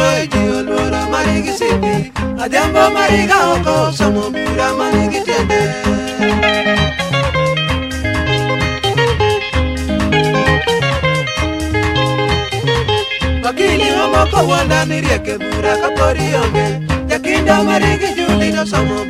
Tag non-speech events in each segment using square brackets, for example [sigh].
moji oloro marigi sibi adembo mariga oh, oko somo mira marigi wakili wanda kapori no marigi somo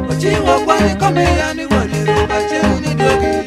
Chi wapwa ni kome ya ni wali Rupa che unidogi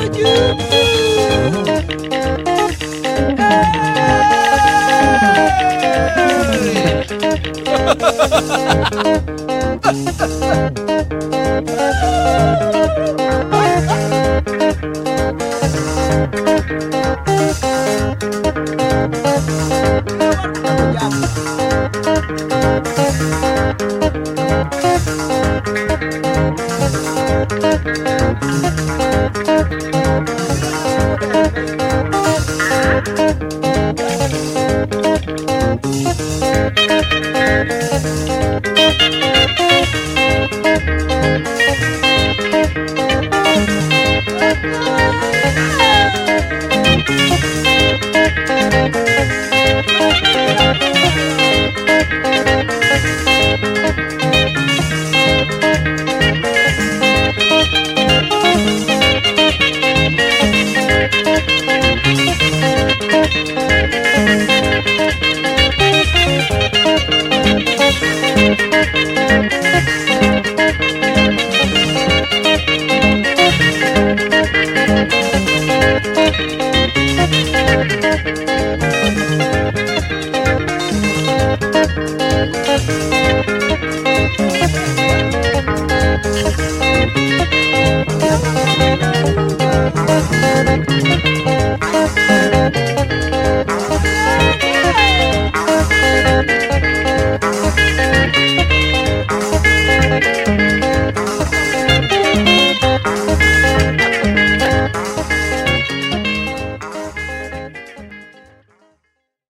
you Hey. [laughs]